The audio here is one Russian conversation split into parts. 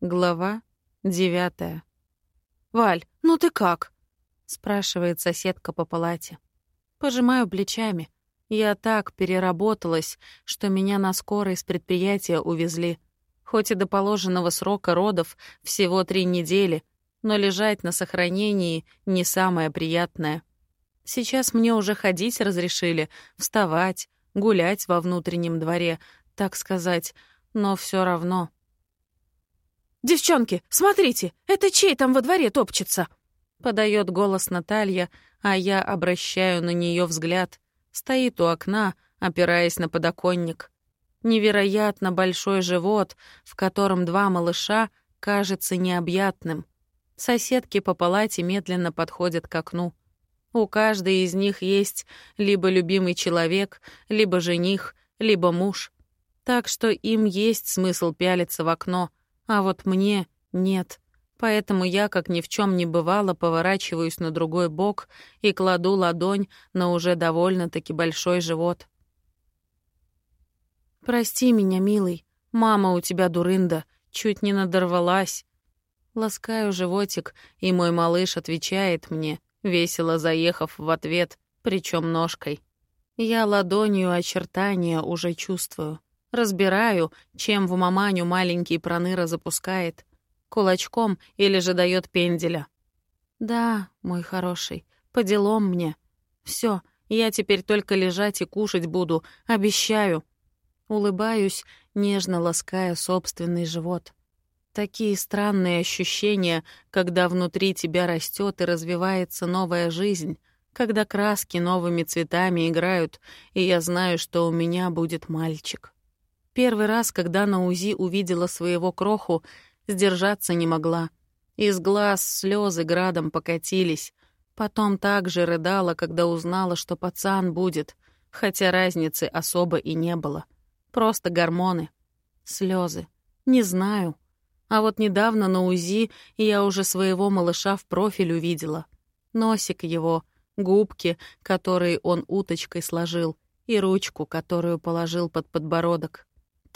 Глава девятая. «Валь, ну ты как?» — спрашивает соседка по палате. Пожимаю плечами. Я так переработалась, что меня на скорой с предприятия увезли. Хоть и до положенного срока родов всего три недели, но лежать на сохранении не самое приятное. Сейчас мне уже ходить разрешили, вставать, гулять во внутреннем дворе, так сказать, но все равно. «Девчонки, смотрите, это чей там во дворе топчется?» Подает голос Наталья, а я обращаю на нее взгляд. Стоит у окна, опираясь на подоконник. Невероятно большой живот, в котором два малыша, кажется необъятным. Соседки по палате медленно подходят к окну. У каждой из них есть либо любимый человек, либо жених, либо муж. Так что им есть смысл пялиться в окно — а вот мне нет. Поэтому я, как ни в чем не бывало, поворачиваюсь на другой бок и кладу ладонь на уже довольно-таки большой живот. «Прости меня, милый. Мама у тебя дурында. Чуть не надорвалась». Ласкаю животик, и мой малыш отвечает мне, весело заехав в ответ, причем ножкой. Я ладонью очертания уже чувствую. Разбираю, чем в маманю маленький проныра запускает. Кулачком или же дает пенделя. Да, мой хороший, по делам мне. Все, я теперь только лежать и кушать буду, обещаю. Улыбаюсь, нежно лаская собственный живот. Такие странные ощущения, когда внутри тебя растет и развивается новая жизнь, когда краски новыми цветами играют, и я знаю, что у меня будет мальчик. Первый раз, когда на УЗИ увидела своего кроху, сдержаться не могла. Из глаз слезы градом покатились. Потом также рыдала, когда узнала, что пацан будет, хотя разницы особо и не было. Просто гормоны. Слезы. Не знаю. А вот недавно на УЗИ я уже своего малыша в профиль увидела. Носик его, губки, которые он уточкой сложил, и ручку, которую положил под подбородок.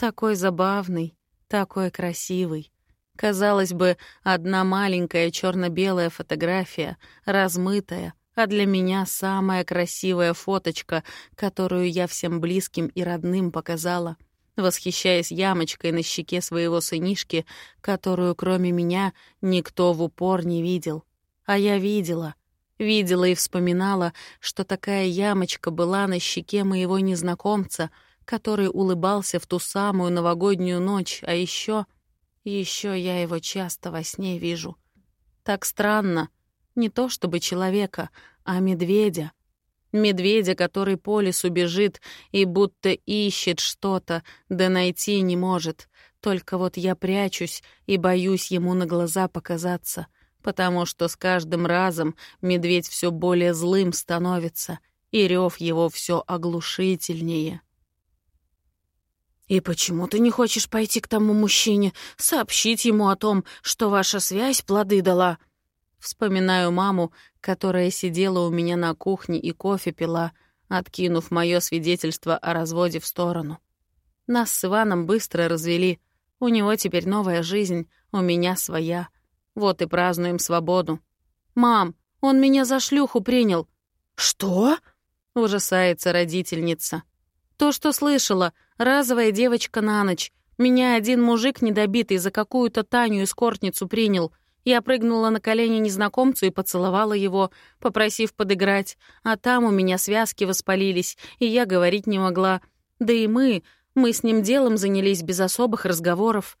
Такой забавный, такой красивый. Казалось бы, одна маленькая черно-белая фотография, размытая, а для меня самая красивая фоточка, которую я всем близким и родным показала, восхищаясь ямочкой на щеке своего сынишки, которую кроме меня никто в упор не видел. А я видела — Видела и вспоминала, что такая ямочка была на щеке моего незнакомца — который улыбался в ту самую новогоднюю ночь, а еще... Еще я его часто во сне вижу. Так странно. Не то чтобы человека, а медведя. Медведя, который по лесу бежит и будто ищет что-то, да найти не может. Только вот я прячусь и боюсь ему на глаза показаться, потому что с каждым разом медведь все более злым становится, и рев его все оглушительнее. «И почему ты не хочешь пойти к тому мужчине, сообщить ему о том, что ваша связь плоды дала?» Вспоминаю маму, которая сидела у меня на кухне и кофе пила, откинув мое свидетельство о разводе в сторону. Нас с Иваном быстро развели. У него теперь новая жизнь, у меня своя. Вот и празднуем свободу. «Мам, он меня за шлюху принял». «Что?» — ужасается родительница. «То, что слышала. Разовая девочка на ночь. Меня один мужик недобитый за какую-то Таню эскортницу принял. Я прыгнула на колени незнакомцу и поцеловала его, попросив подыграть. А там у меня связки воспалились, и я говорить не могла. Да и мы, мы с ним делом занялись без особых разговоров.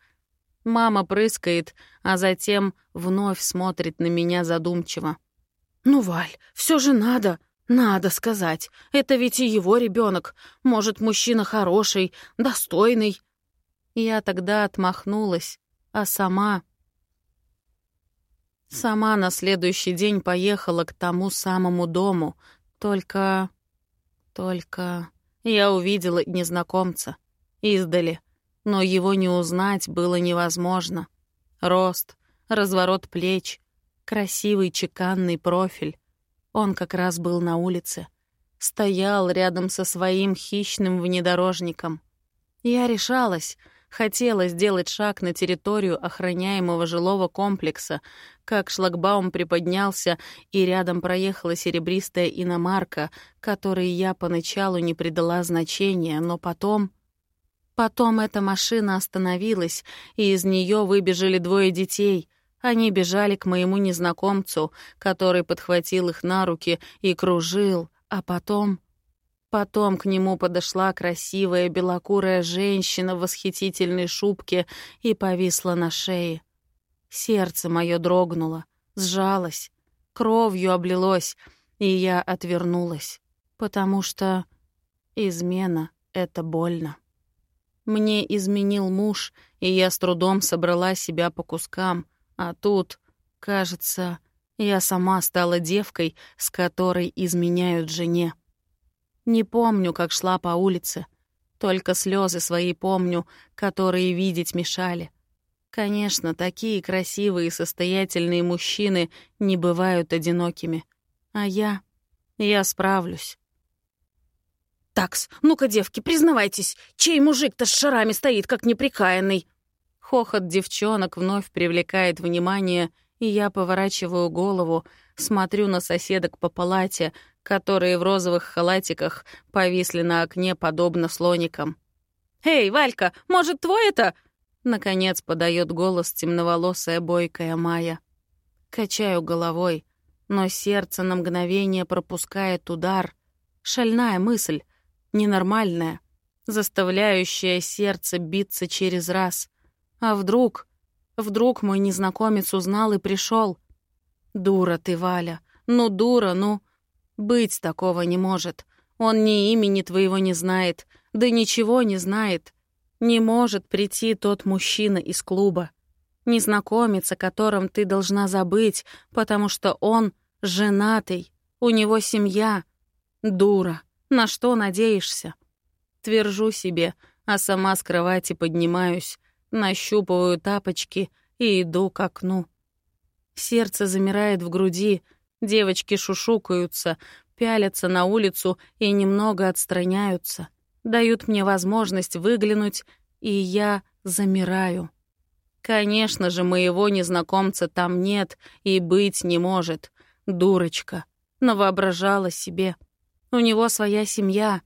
Мама прыскает, а затем вновь смотрит на меня задумчиво. «Ну, Валь, все же надо!» Надо сказать, это ведь и его ребенок. Может, мужчина хороший, достойный. Я тогда отмахнулась, а сама... Сама на следующий день поехала к тому самому дому. Только... Только... Я увидела незнакомца. Издали. Но его не узнать было невозможно. Рост, разворот плеч, красивый чеканный профиль. Он как раз был на улице. Стоял рядом со своим хищным внедорожником. Я решалась, Хотела сделать шаг на территорию охраняемого жилого комплекса, как шлагбаум приподнялся, и рядом проехала серебристая иномарка, которой я поначалу не придала значения, но потом... Потом эта машина остановилась, и из нее выбежали двое детей. Они бежали к моему незнакомцу, который подхватил их на руки и кружил, а потом... Потом к нему подошла красивая белокурая женщина в восхитительной шубке и повисла на шее. Сердце мое дрогнуло, сжалось, кровью облилось, и я отвернулась, потому что измена — это больно. Мне изменил муж, и я с трудом собрала себя по кускам, а тут, кажется, я сама стала девкой, с которой изменяют жене. Не помню, как шла по улице. Только слезы свои помню, которые видеть мешали. Конечно, такие красивые и состоятельные мужчины не бывают одинокими. А я... я справлюсь. «Такс, ну-ка, девки, признавайтесь, чей мужик-то с шарами стоит, как неприкаянный?» Хохот девчонок вновь привлекает внимание, и я поворачиваю голову, смотрю на соседок по палате, которые в розовых халатиках повисли на окне, подобно слоникам. «Эй, Валька, может, твой это?» Наконец подает голос темноволосая бойкая Майя. Качаю головой, но сердце на мгновение пропускает удар. Шальная мысль, ненормальная, заставляющая сердце биться через раз. А вдруг... Вдруг мой незнакомец узнал и пришел. Дура ты, Валя. Ну, дура, ну... Быть такого не может. Он ни имени твоего не знает, да ничего не знает. Не может прийти тот мужчина из клуба. Незнакомец, о котором ты должна забыть, потому что он женатый, у него семья. Дура, на что надеешься? Твержу себе, а сама с кровати поднимаюсь, нащупываю тапочки и иду к окну. Сердце замирает в груди, Девочки шушукаются, пялятся на улицу и немного отстраняются. Дают мне возможность выглянуть, и я замираю. Конечно же, моего незнакомца там нет и быть не может. Дурочка. Но воображала себе. У него своя семья,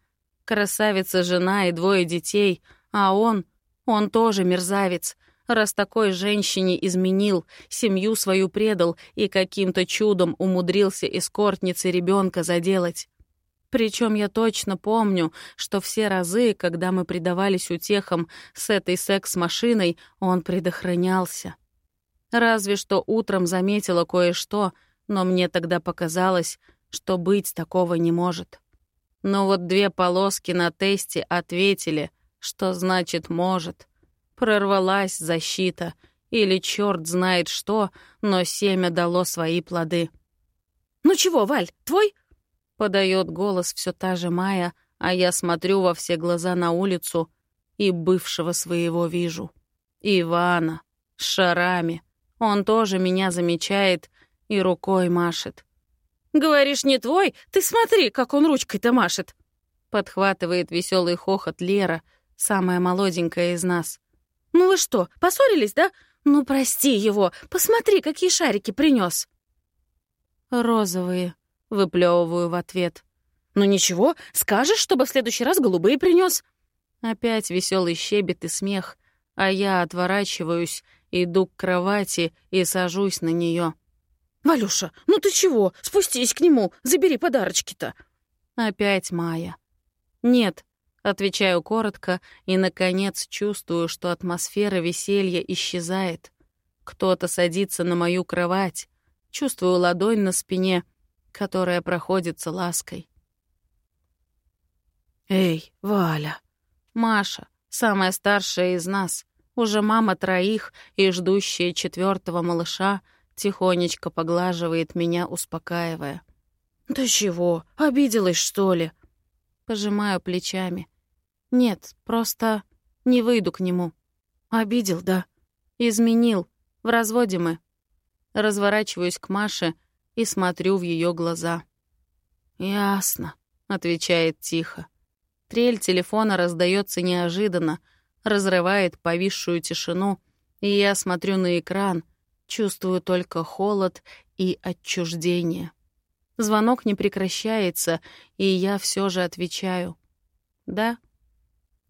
красавица жена и двое детей, а он, он тоже мерзавец, раз такой женщине изменил, семью свою предал и каким-то чудом умудрился эскортнице ребенка заделать. Причем я точно помню, что все разы, когда мы предавались утехам с этой секс-машиной, он предохранялся. Разве что утром заметила кое-что, но мне тогда показалось, что быть такого не может. Но вот две полоски на тесте ответили, что значит «может». Прорвалась защита. Или черт знает что, но семя дало свои плоды. «Ну чего, Валь, твой?» Подает голос все та же Майя, а я смотрю во все глаза на улицу и бывшего своего вижу. Ивана, с шарами. Он тоже меня замечает и рукой машет. «Говоришь, не твой? Ты смотри, как он ручкой-то машет!» Подхватывает веселый хохот Лера, самая молоденькая из нас. «Ну вы что, поссорились, да? Ну прости его, посмотри, какие шарики принес. «Розовые», — выплевываю в ответ. «Ну ничего, скажешь, чтобы в следующий раз голубые принес. Опять веселый щебет и смех, а я отворачиваюсь, иду к кровати и сажусь на нее. «Валюша, ну ты чего? Спустись к нему, забери подарочки-то!» Опять Майя. «Нет, Отвечаю коротко и, наконец, чувствую, что атмосфера веселья исчезает. Кто-то садится на мою кровать. Чувствую ладонь на спине, которая проходится лаской. «Эй, Валя!» Маша, самая старшая из нас, уже мама троих и ждущая четвертого малыша, тихонечко поглаживает меня, успокаивая. «Да чего? Обиделась, что ли?» Пожимаю плечами. Нет, просто не выйду к нему. Обидел, да? Изменил. В разводе мы. Разворачиваюсь к Маше и смотрю в ее глаза. «Ясно», — отвечает тихо. Трель телефона раздается неожиданно. разрывает повисшую тишину, и я смотрю на экран, чувствую только холод и отчуждение. Звонок не прекращается, и я все же отвечаю. «Да?»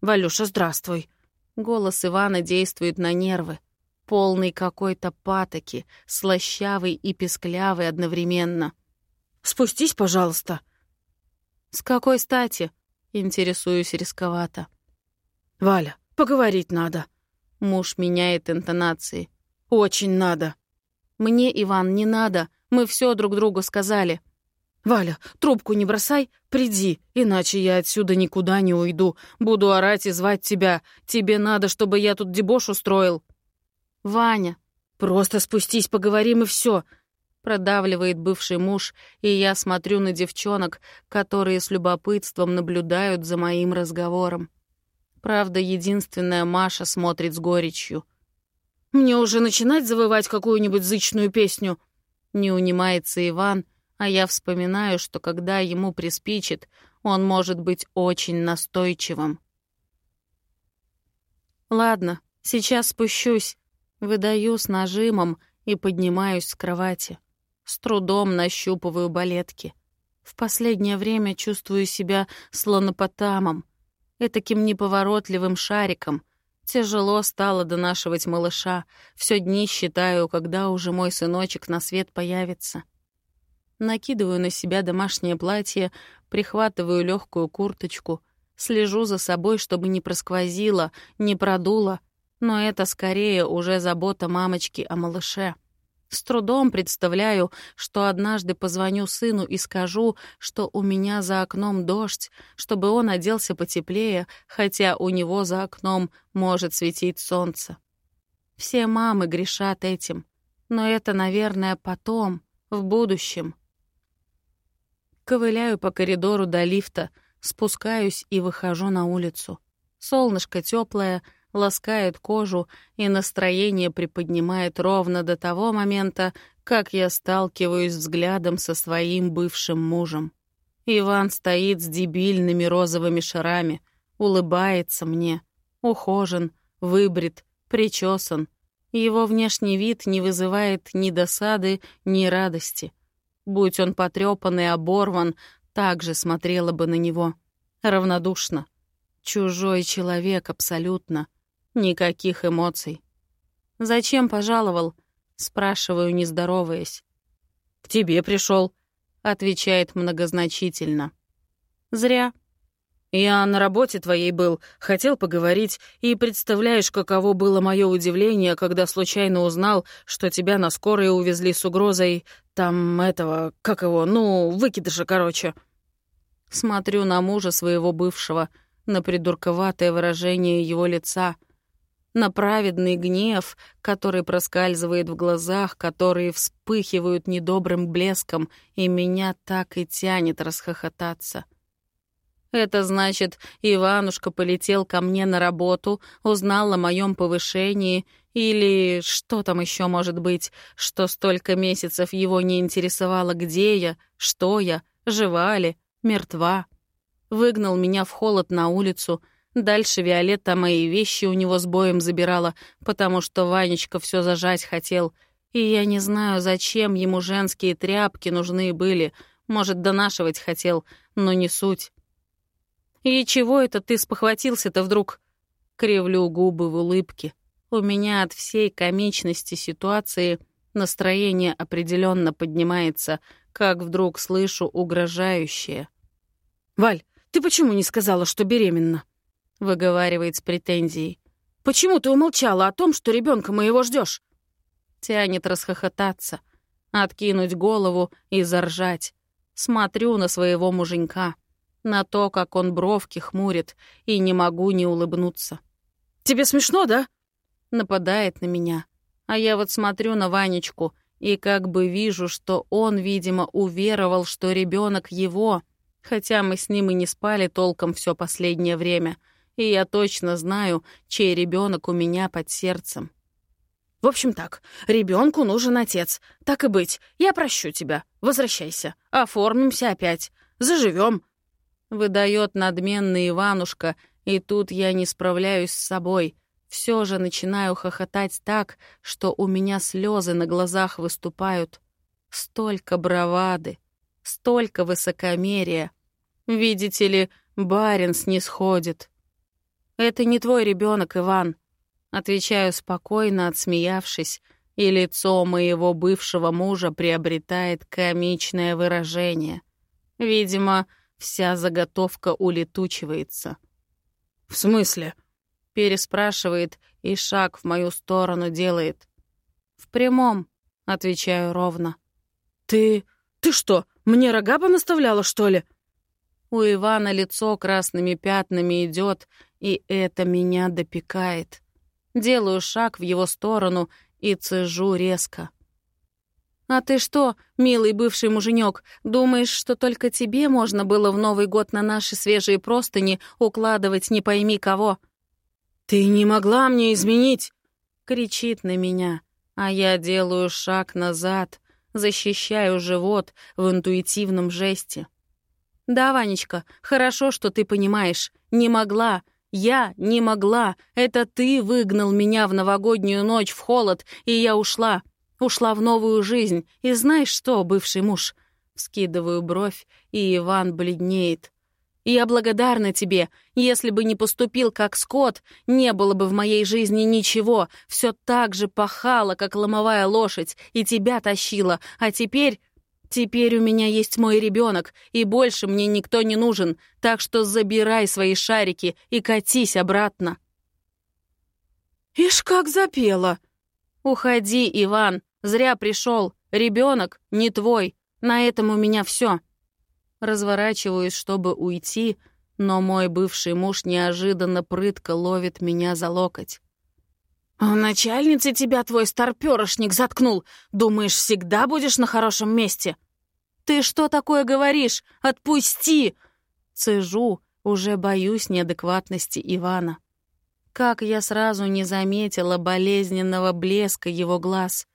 «Валюша, здравствуй!» Голос Ивана действует на нервы. Полный какой-то патоки, слащавый и песклявый одновременно. «Спустись, пожалуйста!» «С какой стати?» — интересуюсь рисковато. «Валя, поговорить надо». Муж меняет интонации. «Очень надо». «Мне, Иван, не надо. Мы все друг другу сказали». «Валя, трубку не бросай, приди, иначе я отсюда никуда не уйду. Буду орать и звать тебя. Тебе надо, чтобы я тут дебош устроил». «Ваня, просто спустись, поговорим и все. Продавливает бывший муж, и я смотрю на девчонок, которые с любопытством наблюдают за моим разговором. Правда, единственная Маша смотрит с горечью. «Мне уже начинать завывать какую-нибудь зычную песню?» Не унимается Иван, а я вспоминаю, что когда ему приспичит, он может быть очень настойчивым. «Ладно, сейчас спущусь», — выдаю с нажимом и поднимаюсь с кровати. С трудом нащупываю балетки. В последнее время чувствую себя слонопотамом, этаким неповоротливым шариком. Тяжело стало донашивать малыша. Все дни считаю, когда уже мой сыночек на свет появится. Накидываю на себя домашнее платье, прихватываю легкую курточку, слежу за собой, чтобы не просквозило, не продуло, но это скорее уже забота мамочки о малыше. С трудом представляю, что однажды позвоню сыну и скажу, что у меня за окном дождь, чтобы он оделся потеплее, хотя у него за окном может светить солнце. Все мамы грешат этим, но это, наверное, потом, в будущем. Ковыляю по коридору до лифта, спускаюсь и выхожу на улицу. Солнышко теплое, ласкает кожу, и настроение приподнимает ровно до того момента, как я сталкиваюсь взглядом со своим бывшим мужем. Иван стоит с дебильными розовыми шарами, улыбается мне, ухожен, выбрит, причесан. Его внешний вид не вызывает ни досады, ни радости. Будь он потрепан и оборван, так же смотрела бы на него. Равнодушно. Чужой человек абсолютно — Никаких эмоций. «Зачем пожаловал?» — спрашиваю, не здороваясь. «К тебе пришел, отвечает многозначительно. «Зря. Я на работе твоей был, хотел поговорить, и представляешь, каково было мое удивление, когда случайно узнал, что тебя на скорой увезли с угрозой там этого, как его, ну, выкидыша, короче». Смотрю на мужа своего бывшего, на придурковатое выражение его лица — на праведный гнев, который проскальзывает в глазах, которые вспыхивают недобрым блеском, и меня так и тянет расхохотаться. Это значит, Иванушка полетел ко мне на работу, узнал о моем повышении, или что там еще может быть, что столько месяцев его не интересовало, где я, что я, жива ли, мертва. Выгнал меня в холод на улицу — Дальше Виолетта мои вещи у него с боем забирала, потому что Ванечка все зажать хотел. И я не знаю, зачем ему женские тряпки нужны были. Может, донашивать хотел, но не суть. «И чего это ты спохватился-то вдруг?» Кривлю губы в улыбке. У меня от всей комичности ситуации настроение определенно поднимается, как вдруг слышу угрожающее. «Валь, ты почему не сказала, что беременна?» — выговаривает с претензией. «Почему ты умолчала о том, что ребенка моего ждешь? Тянет расхохотаться, откинуть голову и заржать. Смотрю на своего муженька, на то, как он бровки хмурит, и не могу не улыбнуться. «Тебе смешно, да?» Нападает на меня. А я вот смотрю на Ванечку и как бы вижу, что он, видимо, уверовал, что ребенок его, хотя мы с ним и не спали толком все последнее время — и я точно знаю, чей ребенок у меня под сердцем. В общем так, ребенку нужен отец. Так и быть, я прощу тебя. Возвращайся. Оформимся опять. Заживем. Выдает надменный Иванушка И тут я не справляюсь с собой. Все же начинаю хохотать так, что у меня слезы на глазах выступают. Столько бравады, столько высокомерия. Видите ли, барин снисходит. «Это не твой ребенок, Иван», — отвечаю спокойно, отсмеявшись, и лицо моего бывшего мужа приобретает комичное выражение. Видимо, вся заготовка улетучивается. «В смысле?» — переспрашивает и шаг в мою сторону делает. «В прямом», — отвечаю ровно. «Ты... ты что, мне рога понаставляла, что ли?» У Ивана лицо красными пятнами идет, и это меня допекает. Делаю шаг в его сторону и цежу резко. «А ты что, милый бывший муженек, думаешь, что только тебе можно было в Новый год на наши свежие простыни укладывать не пойми кого?» «Ты не могла мне изменить!» — кричит на меня, а я делаю шаг назад, защищаю живот в интуитивном жесте. «Да, Ванечка, хорошо, что ты понимаешь. Не могла. Я не могла. Это ты выгнал меня в новогоднюю ночь в холод, и я ушла. Ушла в новую жизнь. И знаешь что, бывший муж?» Скидываю бровь, и Иван бледнеет. «Я благодарна тебе. Если бы не поступил как скот, не было бы в моей жизни ничего. Все так же пахало, как ломовая лошадь, и тебя тащила. А теперь Теперь у меня есть мой ребенок, и больше мне никто не нужен, так что забирай свои шарики и катись обратно. Ишь, как запела. Уходи, Иван, зря пришел. Ребенок не твой. На этом у меня все. Разворачиваюсь, чтобы уйти, но мой бывший муж неожиданно прытко ловит меня за локоть. «У начальницы тебя твой старпёрошник заткнул. Думаешь, всегда будешь на хорошем месте?» «Ты что такое говоришь? Отпусти!» Цежу, уже боюсь неадекватности Ивана. Как я сразу не заметила болезненного блеска его глаз.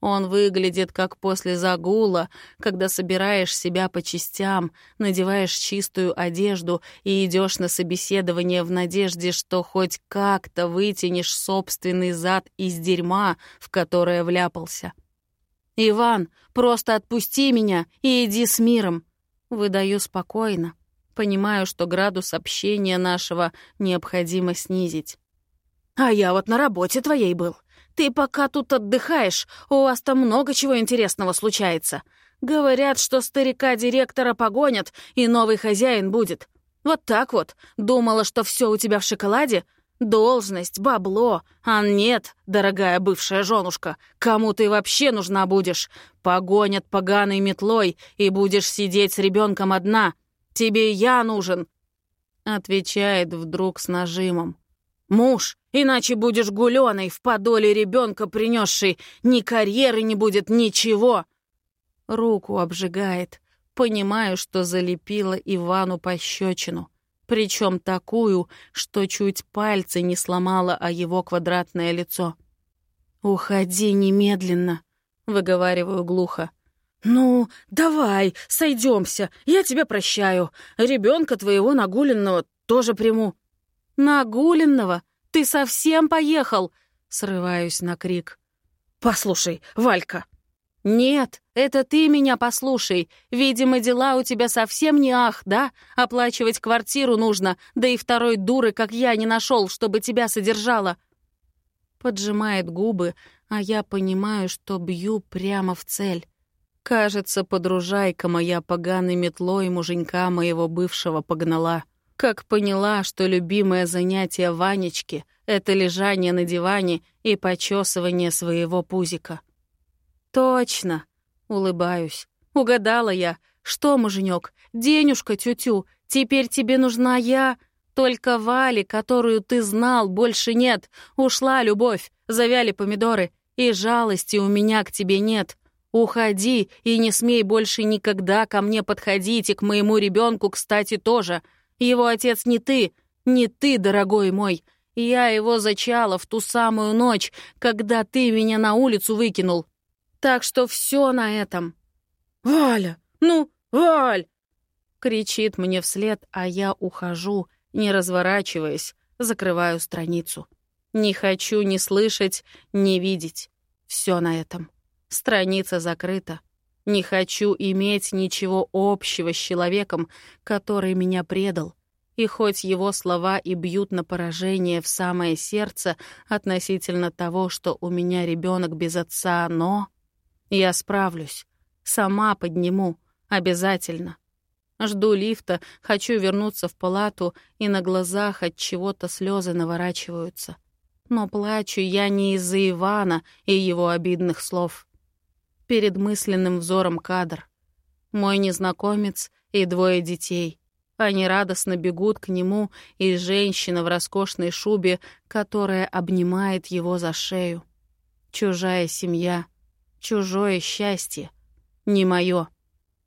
Он выглядит как после загула, когда собираешь себя по частям, надеваешь чистую одежду и идешь на собеседование в надежде, что хоть как-то вытянешь собственный зад из дерьма, в которое вляпался. «Иван, просто отпусти меня и иди с миром!» Выдаю спокойно. Понимаю, что градус общения нашего необходимо снизить. «А я вот на работе твоей был. Ты пока тут отдыхаешь, у вас там много чего интересного случается. Говорят, что старика-директора погонят, и новый хозяин будет. Вот так вот. Думала, что все у тебя в шоколаде? Должность, бабло. А нет, дорогая бывшая женушка, кому ты вообще нужна будешь? Погонят поганой метлой, и будешь сидеть с ребенком одна. Тебе я нужен. Отвечает вдруг с нажимом. Муж, иначе будешь гуленой в подоле ребенка принесшей. Ни карьеры не будет, ничего. Руку обжигает. Понимаю, что залепила Ивану пощечину. Причем такую, что чуть пальцы не сломала о его квадратное лицо. «Уходи немедленно», — выговариваю глухо. «Ну, давай, сойдемся, я тебя прощаю. Ребенка твоего нагуленного тоже приму». «Нагуленного? Ты совсем поехал?» Срываюсь на крик. «Послушай, Валька!» «Нет, это ты меня послушай. Видимо, дела у тебя совсем не ах, да? Оплачивать квартиру нужно, да и второй дуры, как я, не нашел, чтобы тебя содержала». Поджимает губы, а я понимаю, что бью прямо в цель. Кажется, подружайка моя поганой метлой муженька моего бывшего погнала. Как поняла, что любимое занятие Ванечки — это лежание на диване и почесывание своего пузика. «Точно!» — улыбаюсь. «Угадала я. Что, муженек, денежка тю-тю, теперь тебе нужна я...» Только Вали, которую ты знал, больше нет. Ушла любовь, завяли помидоры, и жалости у меня к тебе нет. Уходи и не смей больше никогда ко мне подходить, и к моему ребенку, кстати, тоже. Его отец не ты, не ты, дорогой мой. Я его зачала в ту самую ночь, когда ты меня на улицу выкинул. Так что все на этом. «Валя! Ну, Валь!» Кричит мне вслед, а я ухожу Не разворачиваясь, закрываю страницу. Не хочу ни слышать, ни видеть. Все на этом. Страница закрыта. Не хочу иметь ничего общего с человеком, который меня предал. И хоть его слова и бьют на поражение в самое сердце относительно того, что у меня ребенок без отца, но... Я справлюсь. Сама подниму. Обязательно. Жду лифта, хочу вернуться в палату, и на глазах от чего-то слезы наворачиваются. Но плачу я не из-за Ивана и его обидных слов. Перед мысленным взором кадр. Мой незнакомец и двое детей. Они радостно бегут к нему, и женщина в роскошной шубе, которая обнимает его за шею. Чужая семья, чужое счастье, не мое.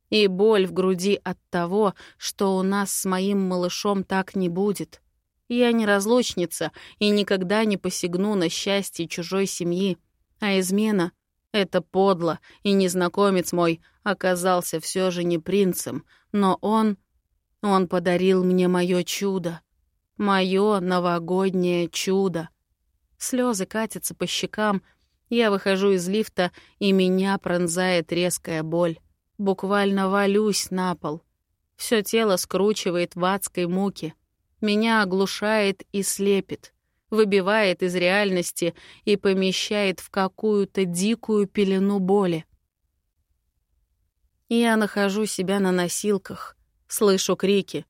И боль в груди от того, что у нас с моим малышом так не будет. Я не разлучница и никогда не посягну на счастье чужой семьи. А измена — это подло, и незнакомец мой оказался все же не принцем, но он... Он подарил мне мое чудо. Мое новогоднее чудо. Слезы катятся по щекам. Я выхожу из лифта, и меня пронзает резкая боль. Буквально валюсь на пол. Все тело скручивает в адской муке. Меня оглушает и слепит, выбивает из реальности и помещает в какую-то дикую пелену боли. Я нахожу себя на носилках, слышу крики.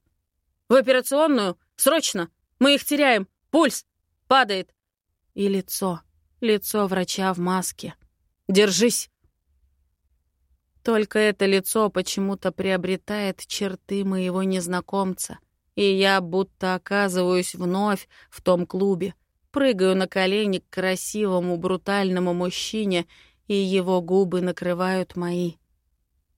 «В операционную! Срочно! Мы их теряем! Пульс! Падает!» И лицо, лицо врача в маске. «Держись!» Только это лицо почему-то приобретает черты моего незнакомца, и я будто оказываюсь вновь в том клубе, прыгаю на колени к красивому брутальному мужчине, и его губы накрывают мои.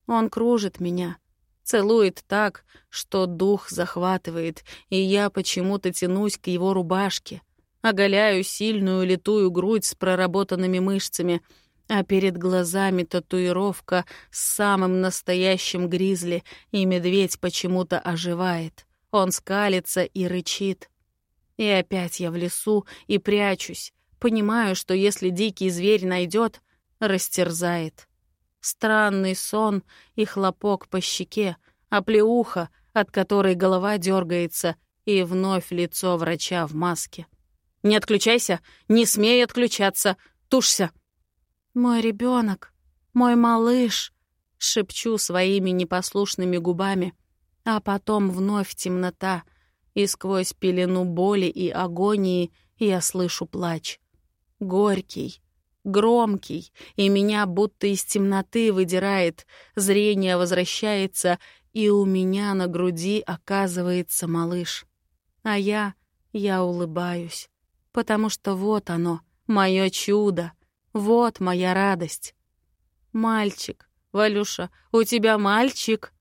Он кружит меня, целует так, что дух захватывает, и я почему-то тянусь к его рубашке, оголяю сильную литую грудь с проработанными мышцами — а перед глазами татуировка с самым настоящим гризли, и медведь почему-то оживает. Он скалится и рычит. И опять я в лесу и прячусь, понимаю, что если дикий зверь найдет, растерзает. Странный сон и хлопок по щеке, оплеуха, от которой голова дергается, и вновь лицо врача в маске. «Не отключайся! Не смей отключаться! Тушься!» «Мой ребенок, мой малыш!» — шепчу своими непослушными губами, а потом вновь темнота, и сквозь пелену боли и агонии я слышу плач. Горький, громкий, и меня будто из темноты выдирает, зрение возвращается, и у меня на груди оказывается малыш. А я, я улыбаюсь, потому что вот оно, мое чудо, вот моя радость. Мальчик, Валюша, у тебя мальчик.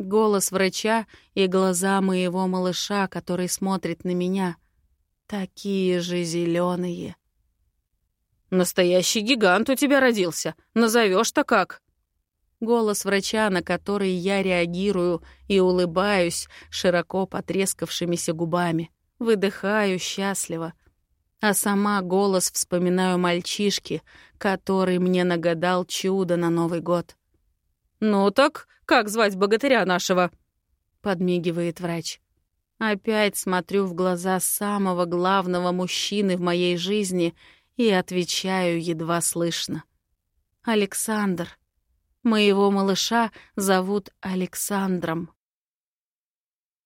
Голос врача и глаза моего малыша, который смотрит на меня, такие же зеленые. Настоящий гигант у тебя родился. Назовешь-то как? Голос врача, на который я реагирую и улыбаюсь широко потрескавшимися губами. Выдыхаю счастливо а сама голос вспоминаю мальчишки, который мне нагадал чудо на Новый год. «Ну так, как звать богатыря нашего?» — подмигивает врач. Опять смотрю в глаза самого главного мужчины в моей жизни и отвечаю едва слышно. «Александр. Моего малыша зовут Александром».